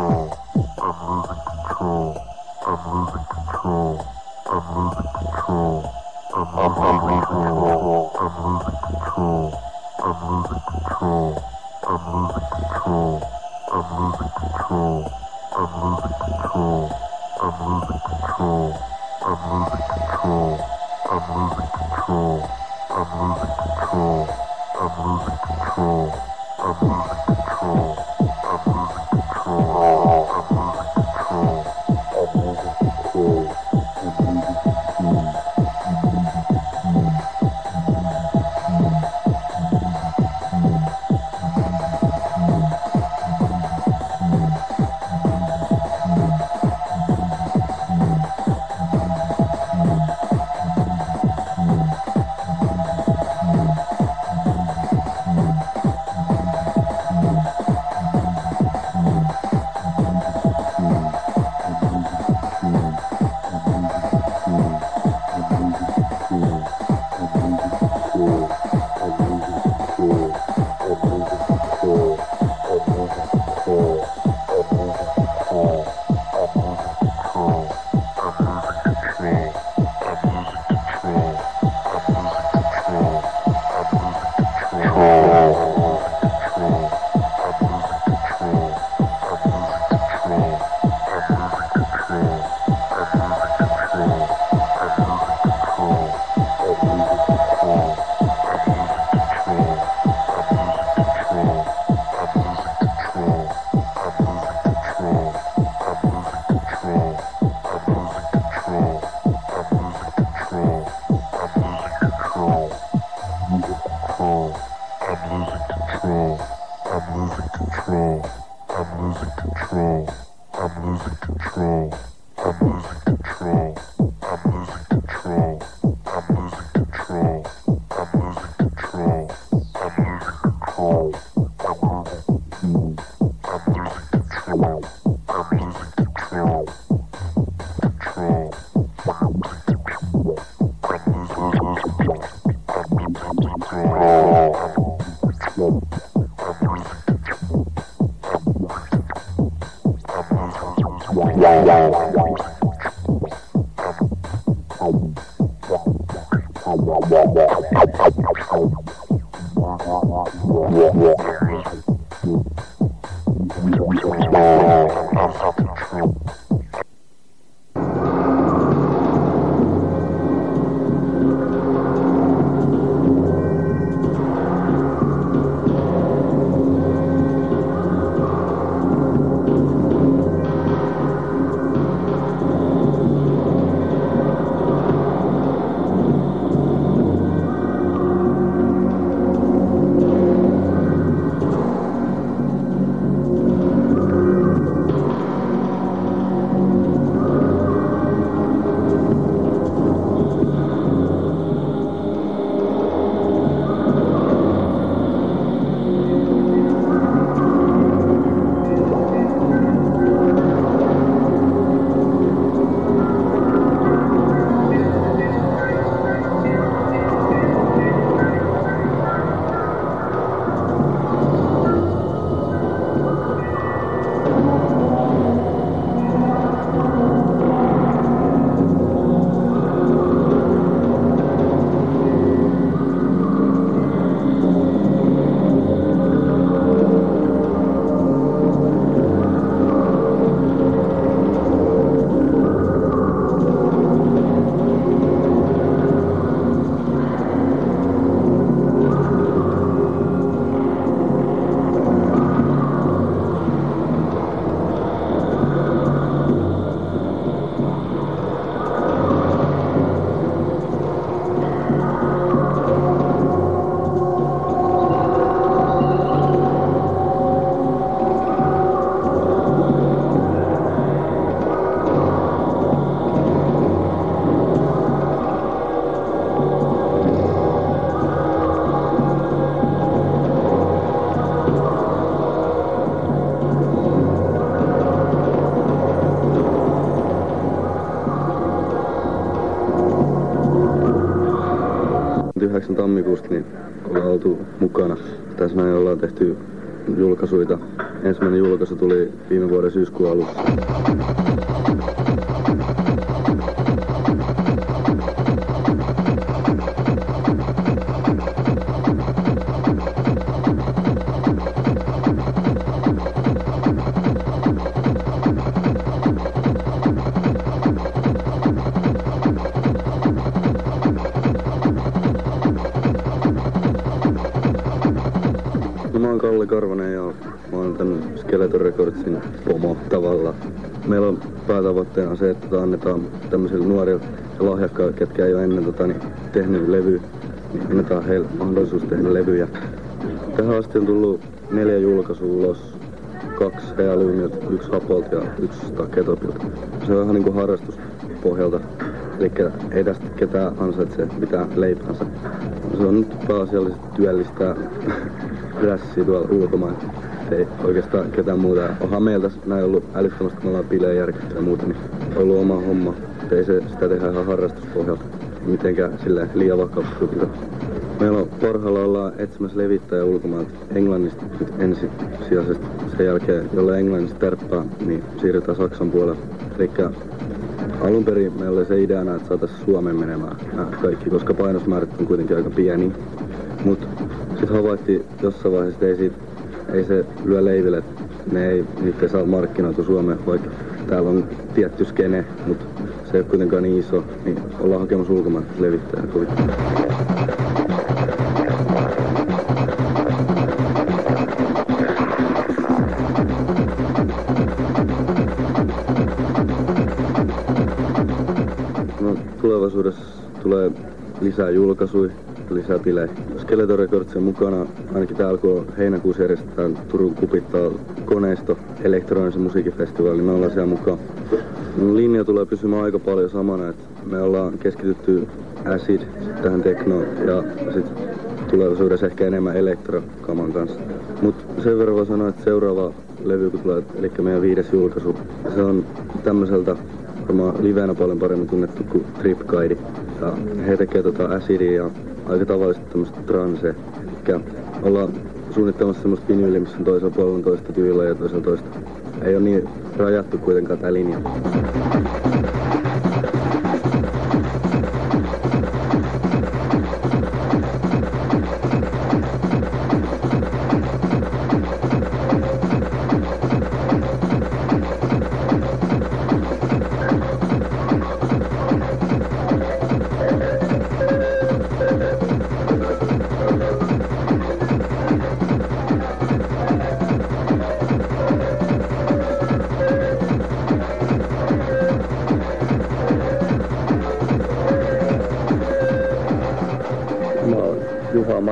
control. I'm losing control. I'm losing control. I'm losing control. I'm losing control. I'm losing control. I'm losing control. 8. tammikuusta niin ollaan oltu mukana. Tässä näin ollaan tehty julkaisuita. Ensimmäinen julkaisu tuli viime vuoden syyskuun alussa. Päätavoitteena se, että annetaan tämmöisille nuorille ja lahjakkaille, ketkä ei ole ennen tota, niin, tehnyt levy, niin annetaan heille mahdollisuus tehdä levyjä. Tähän asti on tullut neljä julkaisua ulos, kaksi Realumiot, yksi Hapolta ja yksi Staketopilta. Se on ihan niinku harrastuspohjalta, eli ei tästä ketään ansaitse mitään leipänsä. Se on nyt pääasiallisesti työllistää rässiä tuolla ulkomailla. Ei oikeastaan ketään muuta. Onhan meillä näin ollut älyttömästi, kun me ollaan bileä järjestetty ja muuta, niin on ollut oma homma. Ei se, sitä tehdä ihan harrastuspohjalta, mitenkään sille liian vakavasti. Meillä on parhaalla ollaan etsimässä levittäjä ulkomailta Englannista nyt ensisijaisesti. Sen jälkeen, jolle Englannista terppaa, niin siirrytään Saksan puolelle. Eli alun perin meillä oli se ideana, että saataisiin Suomeen menemään nämä kaikki, koska painosmäärät on kuitenkin aika pieni. Mutta sitten havaittiin jossain vaiheessa, että ei, siitä, ei se lyö leiville, ne ei, ei saa markkinoitu Suomeen, vaikka täällä on tietty skene, mutta se ei ole kuitenkaan niin iso, niin ollaan hakemassa ulkomailta levittäjää kovin. No, tulevaisuudessa tulee lisää julkaisuja, lisää bilejä. Skeleton Recordsin mukana, ainakin täällä kun heinäkuussa järjestetään Turun kupittaa koneisto elektronisen musiikkifestivaali, me ollaan siellä mukaan. No, linja tulee pysymään aika paljon samana, että me ollaan keskitytty acid tähän teknoon ja sitten tulevaisuudessa ehkä enemmän elektrokaman kanssa. Mutta sen verran voi sanoa, että seuraava levy kun tulee, eli meidän viides julkaisu, se on tämmöiseltä varmaan livenä paljon paremmin tunnettu kuin Trip Guide. Ja he tekee tota acidia ja aika tavallisesti tämmöistä transe. Eli ollaan suunnittelemassa semmoista vinyyliä, missä on toisella puolella on toista tyylillä ja toisella toista. Ei ole niin rajattu kuitenkaan tää linja.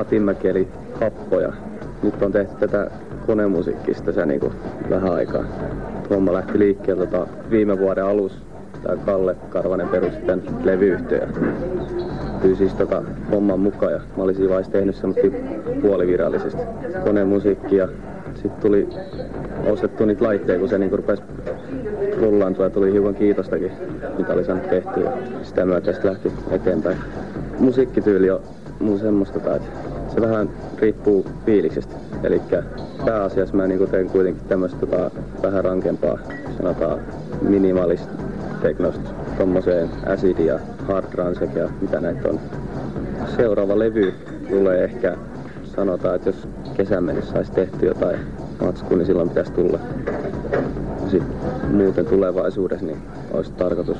Matinmäki eli Happoja. Nyt on tehty tätä konemusiikkista se niinku vähän aikaa. Homma lähti liikkeelle tota viime vuoden alussa. Tää Kalle Karvanen perusti tän levyyhtiön pyysi tota homman mukaan. Ja mä olin siinä vaiheessa tehnyt semmoista puolivirallisesti konemusiikkia. Sitten tuli ostettu niitä laitteita, kun se niinku rupesi rullaantua ja tuli hiukan kiitostakin, mitä oli saanut tehtyä. Sitä myötä sitten lähti eteenpäin. Musiikkityyli on mun semmoista, että se vähän riippuu fiiliksestä. Eli pääasiassa mä niinku teen kuitenkin tämmöistä tota, vähän rankempaa, sanotaan minimalist teknosta, tommoseen acid ja hard transek ja mitä näitä on. Seuraava levy tulee ehkä, sanotaan, että jos kesän mennessä saisi tehty jotain matskua, niin silloin pitäisi tulla. Sitten muuten tulevaisuudessa niin olisi tarkoitus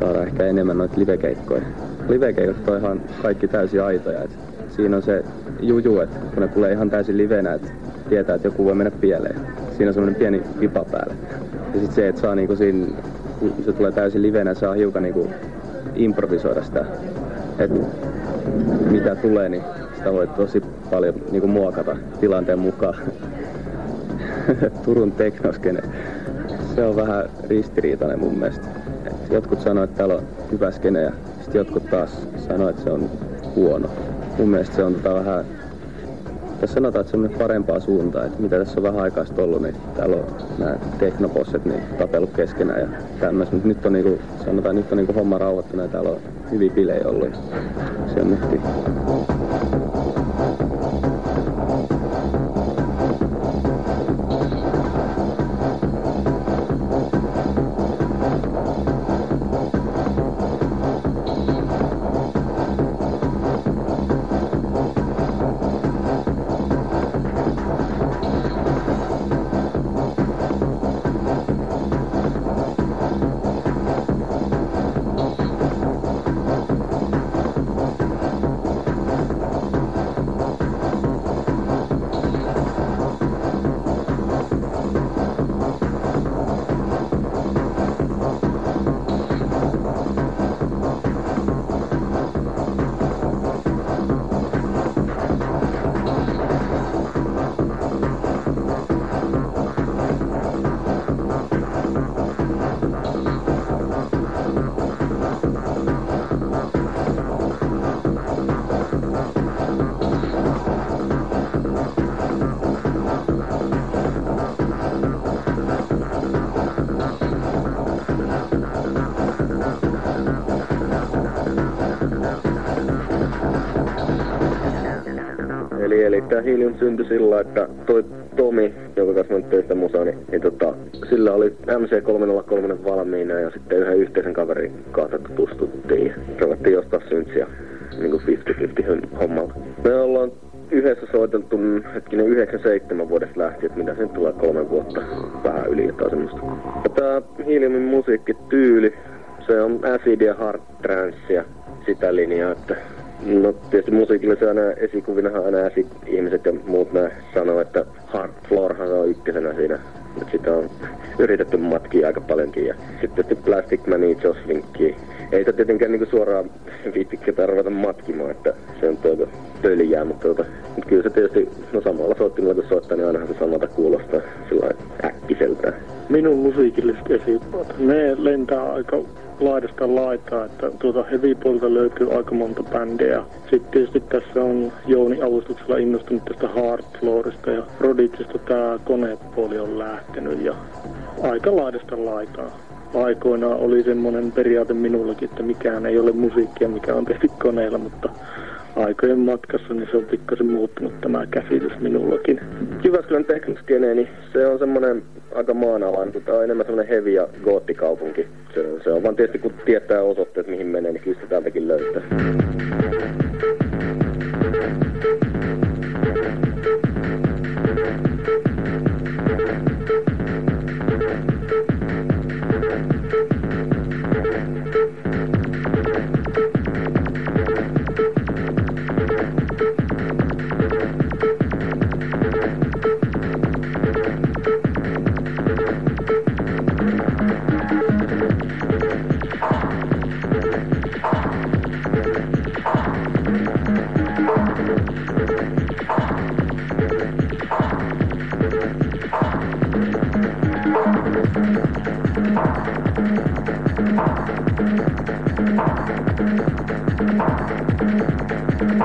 saada ehkä enemmän noita livekeikkoja. Livekeikat on ihan kaikki täysin aitoja. Et siinä on se juju, että kun ne tulee ihan täysin livenä, että tietää, että joku voi mennä pieleen. Siinä on semmoinen pieni vipa päällä. Ja sitten se, että saa niinku siinä, kun se tulee täysin livenä, saa hiukan niinku improvisoida sitä. Että mitä tulee, niin sitä voi tosi paljon niinku muokata tilanteen mukaan. Turun teknoskene. Se on vähän ristiriitainen mun mielestä. Et jotkut sanoo, että täällä on hyvä skene ja sitten jotkut taas sanoo, että se on huono. Mun mielestä se on tota vähän, tässä sanotaan, että se on parempaa suuntaa, että mitä tässä on vähän aikaa ollut, niin täällä on nämä teknoposset niin tapellut keskenään ja tämmöistä, mutta nyt on niinku, sanotaan, nyt on niinku homma rauhoittunut ja täällä on hyviä bilejä ollut se on nytti. Eli tää Helium syntyi sillä, että toi Tomi, joka kanssa mä töistä musaa, niin, niin tota, sillä oli MC303 valmiina ja sitten yhden yhteisen kaverin kanssa tutustuttiin ruvettiin jostain syntsiä niin kuin 50-50 hommalla. Me ollaan yhdessä soiteltu hetkinen 97 vuodesta lähtien, että mitä sen tulee kolme vuotta vähän yli jotain semmoista. Ja tää musiikkityyli, se on acid ja hard trancea sitä linjaa, että No tietysti musiikilla se aina esikuvinahan aina esi ihmiset ja muut nää sanoo, että Hard Floorhan on ykkösenä siinä. Nyt sitä on yritetty matkia aika paljonkin ja sitten tietysti Plastic Mania, Joss Linkki. Ei sitä tietenkään niinku suoraan viittikketä ruveta matkimaan, että se on tuota pöljää, mutta, tuota, mutta kyllä se tietysti, no samalla soittimella kun soittaa, niin ainahan se samalta kuulostaa sillä äkkiseltä. Minun musiikilliset esipuot, ne lentää aika laidasta laitaa, että tuota heavy löytyy aika monta bändiä. Sitten tietysti tässä on Jouni avustuksella innostunut tästä Hard Floorista ja Roditsista tämä konepuoli on lähtenyt ja aika laidasta laitaa. Aikoinaan oli semmoinen periaate minullakin, että mikään ei ole musiikkia, mikä on tehty koneella, mutta aikojen matkassa, niin se on pikkasen muuttunut tämä käsitys minullakin. Jyväskylän tekniskene, niin se on semmoinen aika maanalainen, tämä on enemmän semmoinen heavy ja goottikaupunki. Se, on vaan tietysti kun tietää osoitteet mihin menee, niin kyllä se täältäkin löytää.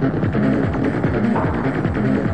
Thank you.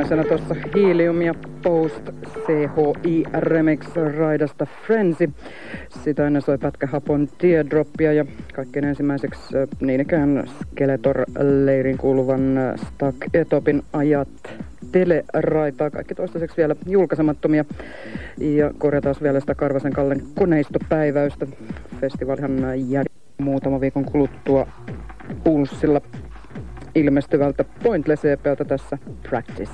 Viimeisenä tuossa Helium ja Post CHI Remix raidasta Frenzy. Sitä ennen soi pätkä Hapon Teardropia ja kaikkein ensimmäiseksi niin ikään Skeletor-leirin kuuluvan Stuck Etopin ajat teleraitaa. Kaikki toistaiseksi vielä julkaisemattomia. Ja korjataan vielä sitä Karvasen Kallen koneistopäiväystä. Festivaalihan jää muutama viikon kuluttua pulssilla ilmestyvältä Pointless EPltä tässä Practice.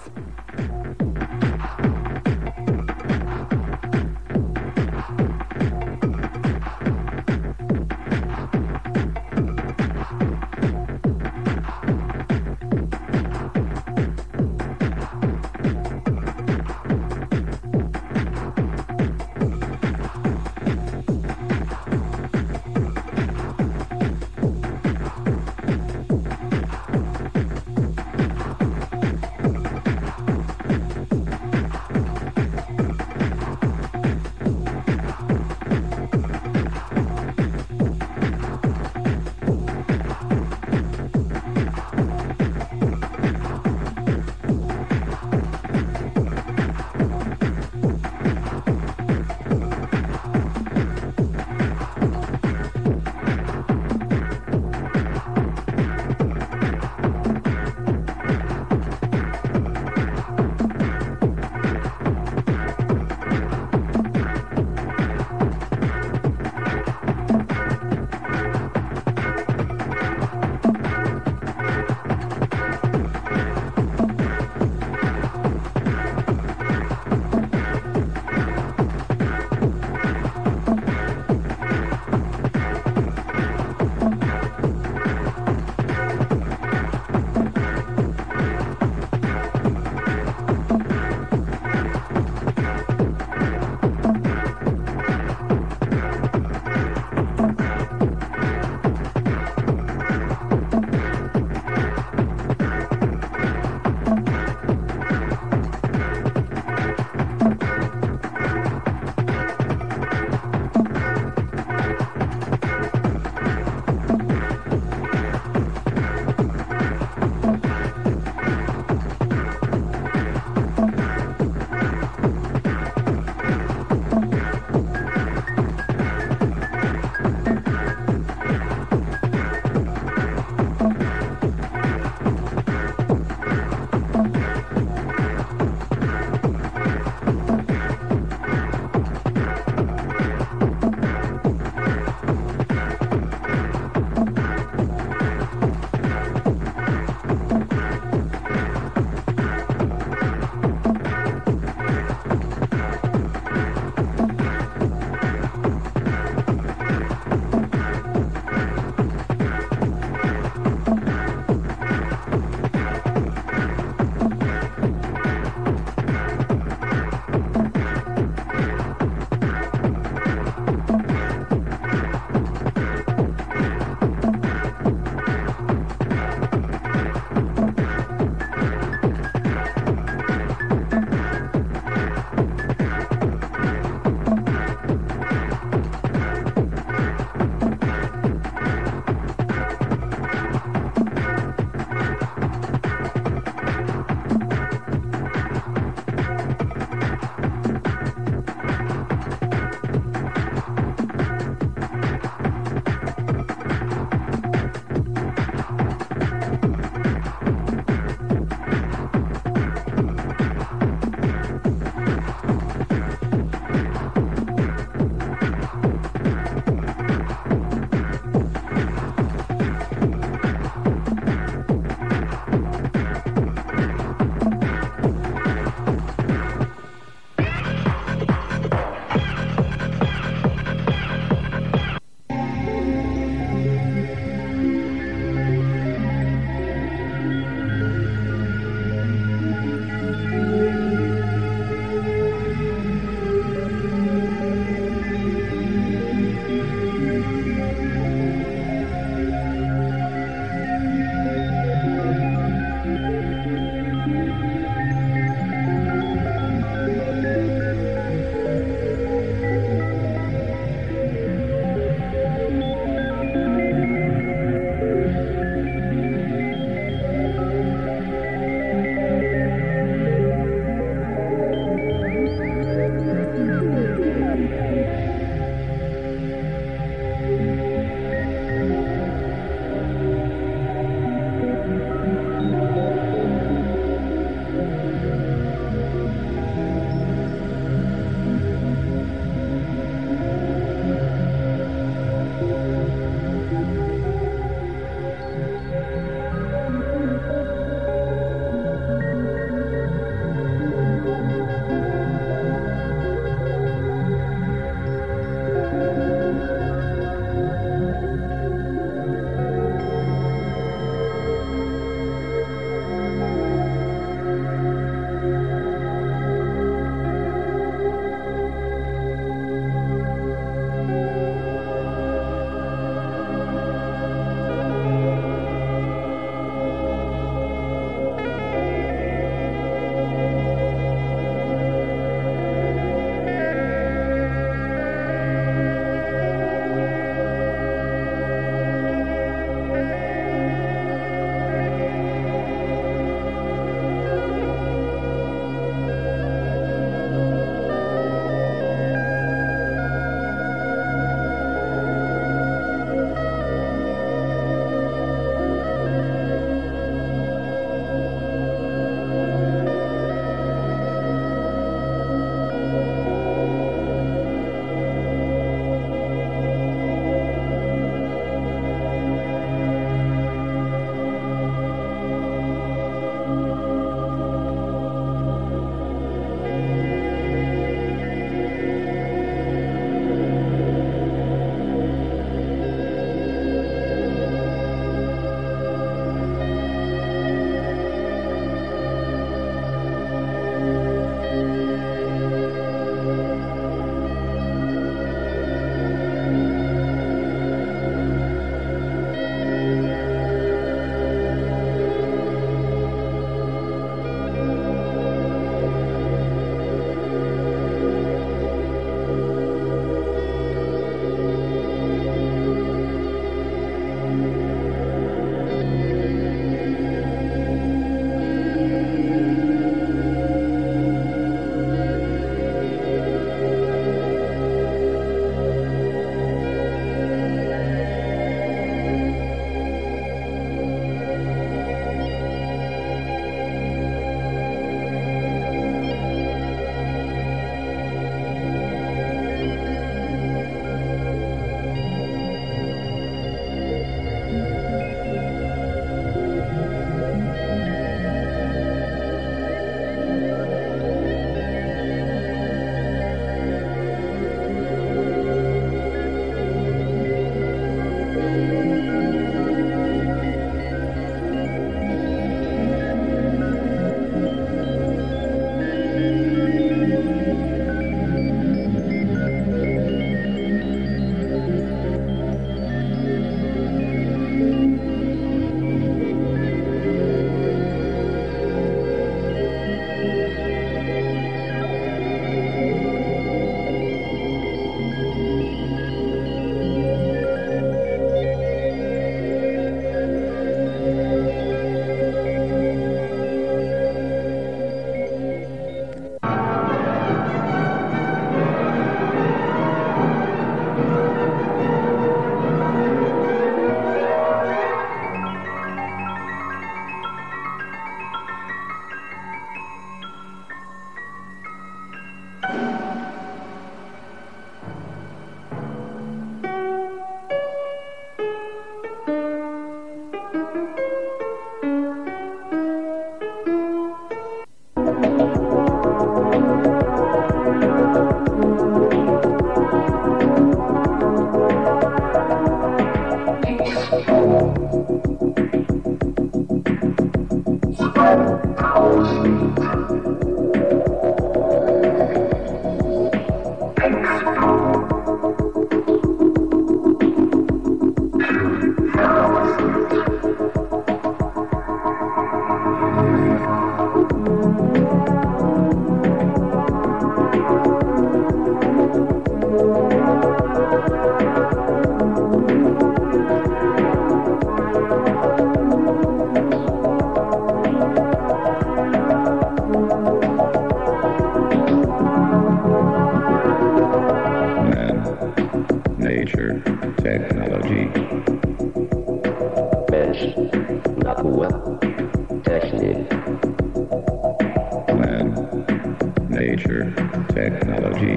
Nature, technology.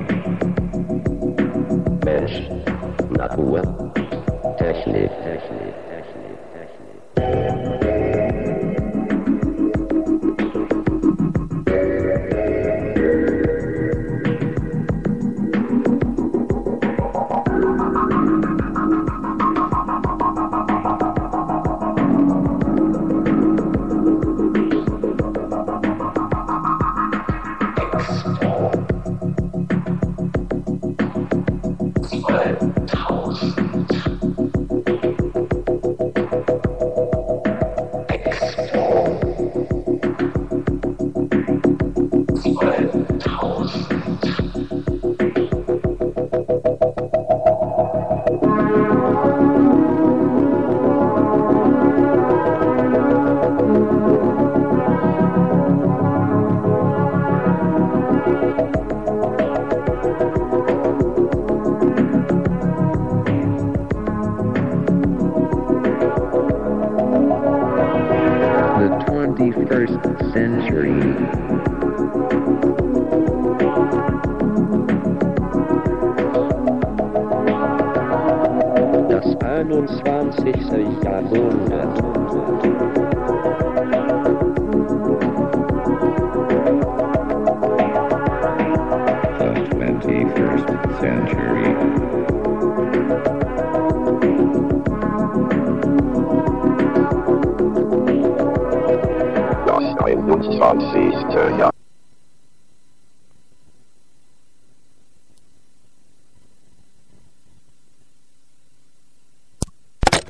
Mensch, Natur, Technik. Technik,